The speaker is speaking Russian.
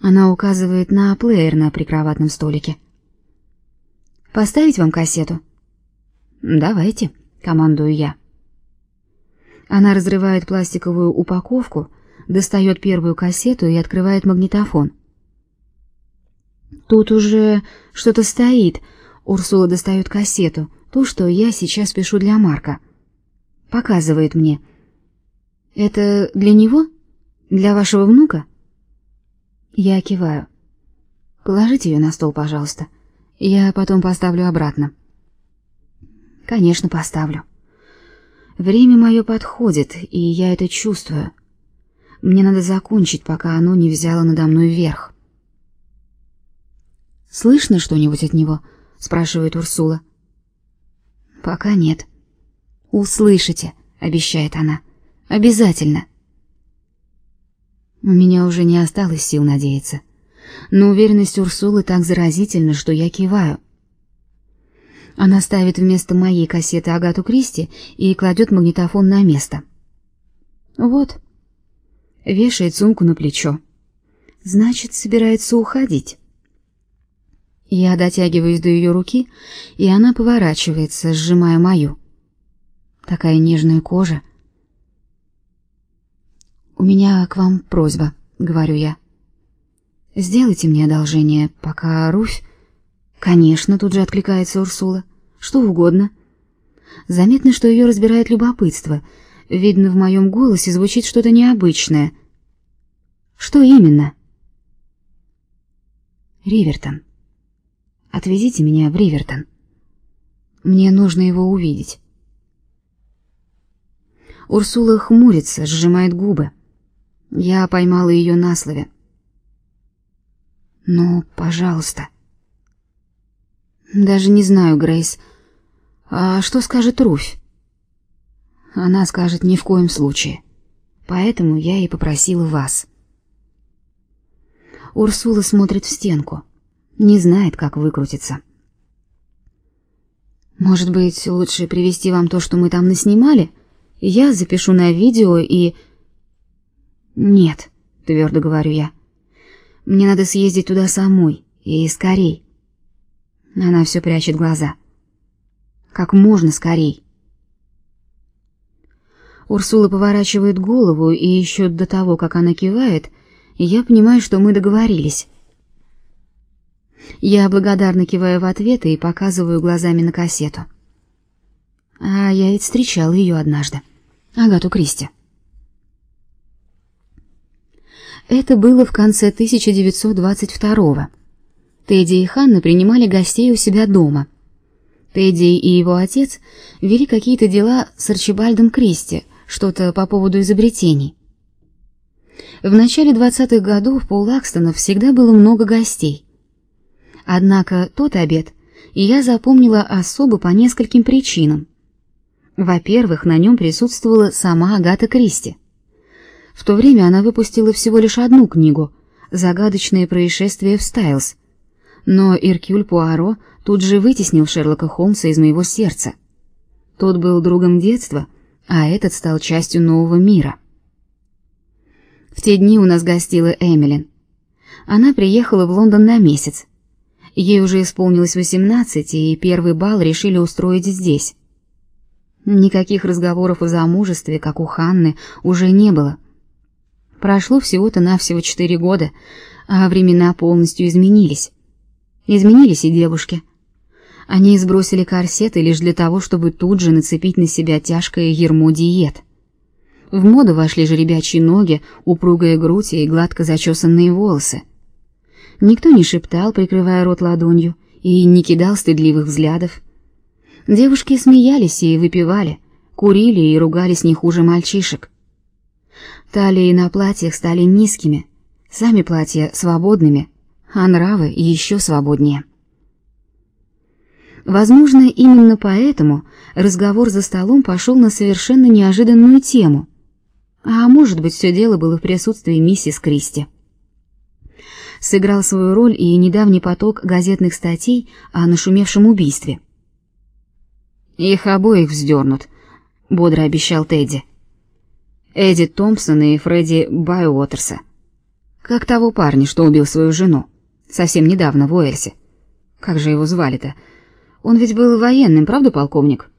Она указывает на плеер на прикроватном столике. Поставить вам кассету? Давайте, командую я. Она разрывает пластиковую упаковку, достает первую кассету и открывает магнитофон. Тут уже что-то стоит. Урсула достает кассету, ту, что я сейчас пишу для Марка. Показывает мне. Это для него? Для вашего внука? Я киваю. Положите ее на стол, пожалуйста. Я потом поставлю обратно. Конечно, поставлю. Время мое подходит, и я это чувствую. Мне надо закончить, пока оно не взяло надо мной верх. Слышно что-нибудь от него? спрашивает Урсула. Пока нет. Услышите, обещает она. Обязательно. У меня уже не осталось сил надеяться. Но уверенность Урсулы так заразительна, что я киваю. Она ставит вместо моей кассеты Агату Кристи и кладет магнитофон на место. Вот. Вешает сумку на плечо. Значит, собирается уходить. Я дотягиваюсь до ее руки, и она поворачивается, сжимая мою. Такая нежная кожа. У меня к вам просьба, говорю я. Сделайте мне одолжение, пока Руфь... Конечно, тут же откликается Урсула. Что угодно. Заметно, что ее разбирает любопытство. Видно, в моем голосе звучит что-то необычное. Что именно? Ривертон. Отвезите меня в Ривертон. Мне нужно его увидеть. Урсула хмурится, сжимает губы. Я поймала ее на слове. Ну, пожалуйста. Даже не знаю, Грейс. А что скажет Руфь? Она скажет ни в коем случае. Поэтому я и попросила вас. Урсула смотрит в стенку. Не знает, как выкрутиться. Может быть, лучше привезти вам то, что мы там наснимали? Я запишу на видео и Нет, твердо говорю я. Мне надо съездить туда самой, и скорей. Она все прячет глаза. Как можно скорей. Урсула поворачивает голову, и еще до того, как она кивает, я понимаю, что мы договорились. Я благодарно киваю в ответ и показываю глазами на кассету. А я ведь встречал ее однажды. Агату Кристи. Это было в конце 1922-го. Тедди и Ханна принимали гостей у себя дома. Тедди и его отец вели какие-то дела с Арчибальдом Кристи, что-то по поводу изобретений. В начале 20-х годов по Лакстона всегда было много гостей. Однако тот обед я запомнила особо по нескольким причинам. Во-первых, на нем присутствовала сама Агата Кристи. В то время она выпустила всего лишь одну книгу «Загадочные происшествия в Стайлз», но Иркюль Пуаро тут же вытеснил Шерлока Холмса из моего сердца. Тот был другом детства, а этот стал частью нового мира. В те дни у нас гостила Эмилин. Она приехала в Лондон на месяц. Ей уже исполнилось восемнадцать, и первый бал решили устроить здесь. Никаких разговоров о замужестве, как у Ханны, уже не было. Прошло всего-то навсего четыре года, а времена полностью изменились. Изменились и девушки. Они сбросили корсеты лишь для того, чтобы тут же нацепить на себя тяжкое ермо диет. В моду вошли жеребячие ноги, упругая грудь и гладко зачесанные волосы. Никто не шептал, прикрывая рот ладонью, и не кидал стыдливых взглядов. Девушки смеялись и выпивали, курили и ругались не хуже мальчишек. Талии на платьях стали низкими, сами платья свободными, а нравы еще свободнее. Возможно, именно поэтому разговор за столом пошел на совершенно неожиданную тему. А может быть, все дело было в присутствии миссис Кристи. Сыграл свою роль и недавний поток газетных статей о нашумевшем убийстве. Их обоих вздернут, бодро обещал Тедди. Эдди Томпсон и Фредди Байуотерса. Как того парня, что убил свою жену. Совсем недавно в Уэльсе. Как же его звали-то? Он ведь был военным, правда, полковник?